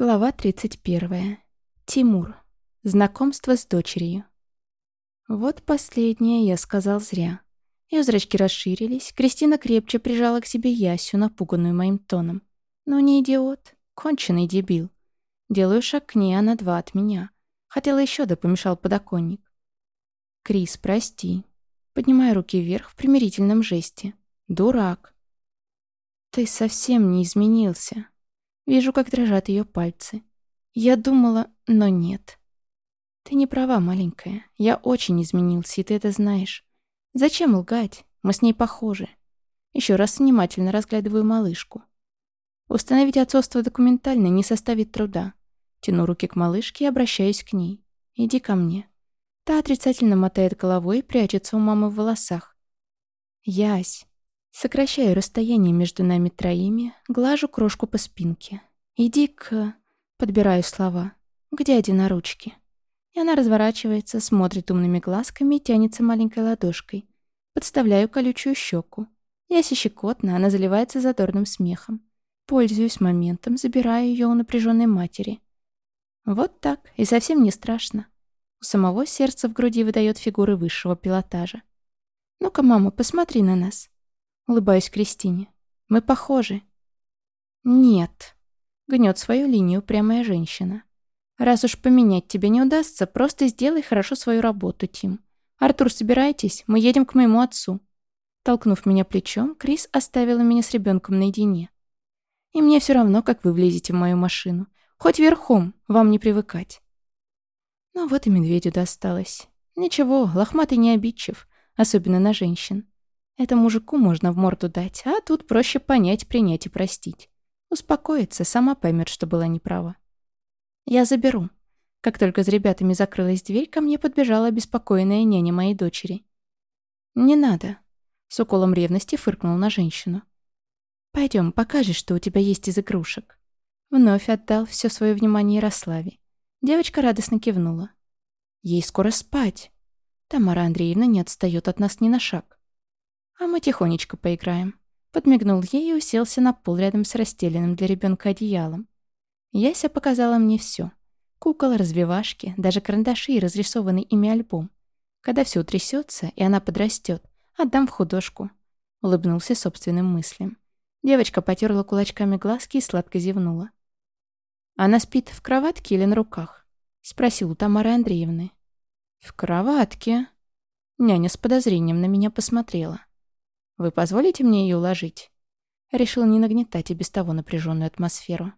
Глава 31. Тимур. Знакомство с дочерью. Вот последнее я сказал зря. Ее зрачки расширились, Кристина крепче прижала к себе Ясю, напуганную моим тоном. Но не идиот, конченый дебил. Делаю шаг к ней, а на два от меня. Хотела еще, да помешал подоконник. «Крис, прости». Поднимаю руки вверх в примирительном жесте. «Дурак». «Ты совсем не изменился», Вижу, как дрожат ее пальцы. Я думала, но нет. Ты не права, маленькая. Я очень изменился, и ты это знаешь. Зачем лгать? Мы с ней похожи. Еще раз внимательно разглядываю малышку. Установить отцовство документально не составит труда. Тяну руки к малышке и обращаюсь к ней. Иди ко мне. Та отрицательно мотает головой и прячется у мамы в волосах. Ясь. Сокращаю расстояние между нами троими, глажу крошку по спинке. «Иди к...» Подбираю слова. «К дяде на ручке». И она разворачивается, смотрит умными глазками и тянется маленькой ладошкой. Подставляю колючую щеку. Яся щекотно, она заливается задорным смехом. Пользуюсь моментом, забираю ее у напряженной матери. Вот так, и совсем не страшно. У самого сердца в груди выдает фигуры высшего пилотажа. «Ну-ка, мама, посмотри на нас». Улыбаюсь Кристине. «Мы похожи». «Нет». Гнет свою линию прямая женщина. «Раз уж поменять тебе не удастся, просто сделай хорошо свою работу, Тим. Артур, собирайтесь, мы едем к моему отцу». Толкнув меня плечом, Крис оставила меня с ребенком наедине. «И мне все равно, как вы влезете в мою машину. Хоть верхом, вам не привыкать». Ну вот и медведю досталось. Ничего, лохматый не обидчив, особенно на женщин. Это мужику можно в морду дать, а тут проще понять, принять и простить. Успокоится, сама поймет, что была неправа. Я заберу. Как только с ребятами закрылась дверь, ко мне подбежала обеспокоенная няня моей дочери. «Не надо», — с уколом ревности фыркнул на женщину. «Пойдем, покажешь, что у тебя есть из игрушек». Вновь отдал все свое внимание Ярославе. Девочка радостно кивнула. «Ей скоро спать». Тамара Андреевна не отстает от нас ни на шаг. «А мы тихонечко поиграем». Подмигнул ей и уселся на пол рядом с расстеленным для ребенка одеялом. Яся показала мне все: Кукол, развивашки, даже карандаши и разрисованный ими альбом. Когда все утрясется и она подрастет, отдам в художку. Улыбнулся собственным мыслям. Девочка потерла кулачками глазки и сладко зевнула. «Она спит в кроватке или на руках?» — спросил у Тамары Андреевны. «В кроватке». Няня с подозрением на меня посмотрела. Вы позволите мне ее уложить?» Решил не нагнетать и без того напряженную атмосферу.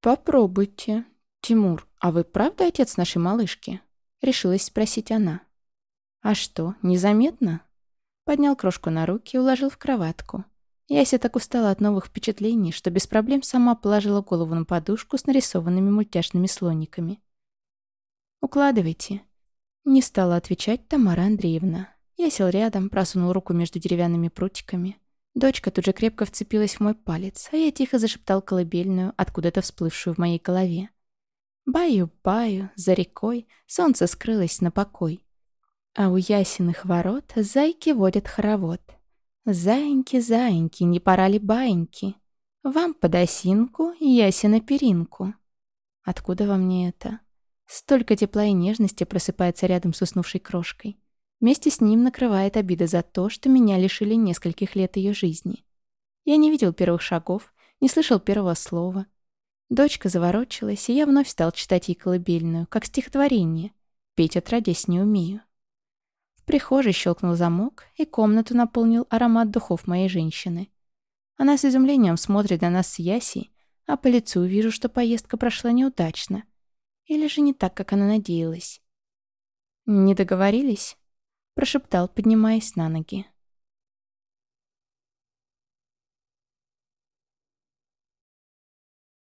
«Попробуйте. Тимур, а вы правда отец нашей малышки?» Решилась спросить она. «А что, незаметно?» Поднял крошку на руки и уложил в кроватку. Яся так устала от новых впечатлений, что без проблем сама положила голову на подушку с нарисованными мультяшными слониками. «Укладывайте». Не стала отвечать Тамара Андреевна. Я сел рядом, просунул руку между деревянными прутиками. Дочка тут же крепко вцепилась в мой палец, а я тихо зашептал колыбельную, откуда-то всплывшую в моей голове. Баю-баю, за рекой, солнце скрылось на покой. А у ясенных ворот зайки водят хоровод. Заиньки, заиньки, не пора ли баиньки? Вам под осинку, ясена перинку. Откуда во мне это? Столько тепла и нежности просыпается рядом с уснувшей крошкой. Вместе с ним накрывает обида за то, что меня лишили нескольких лет ее жизни. Я не видел первых шагов, не слышал первого слова. Дочка заворочилась, и я вновь стал читать ей колыбельную, как стихотворение. Петь отродясь не умею. В прихожей щелкнул замок, и комнату наполнил аромат духов моей женщины. Она с изумлением смотрит на нас с Ясей, а по лицу вижу, что поездка прошла неудачно. Или же не так, как она надеялась. «Не договорились?» Прошептал, поднимаясь на ноги.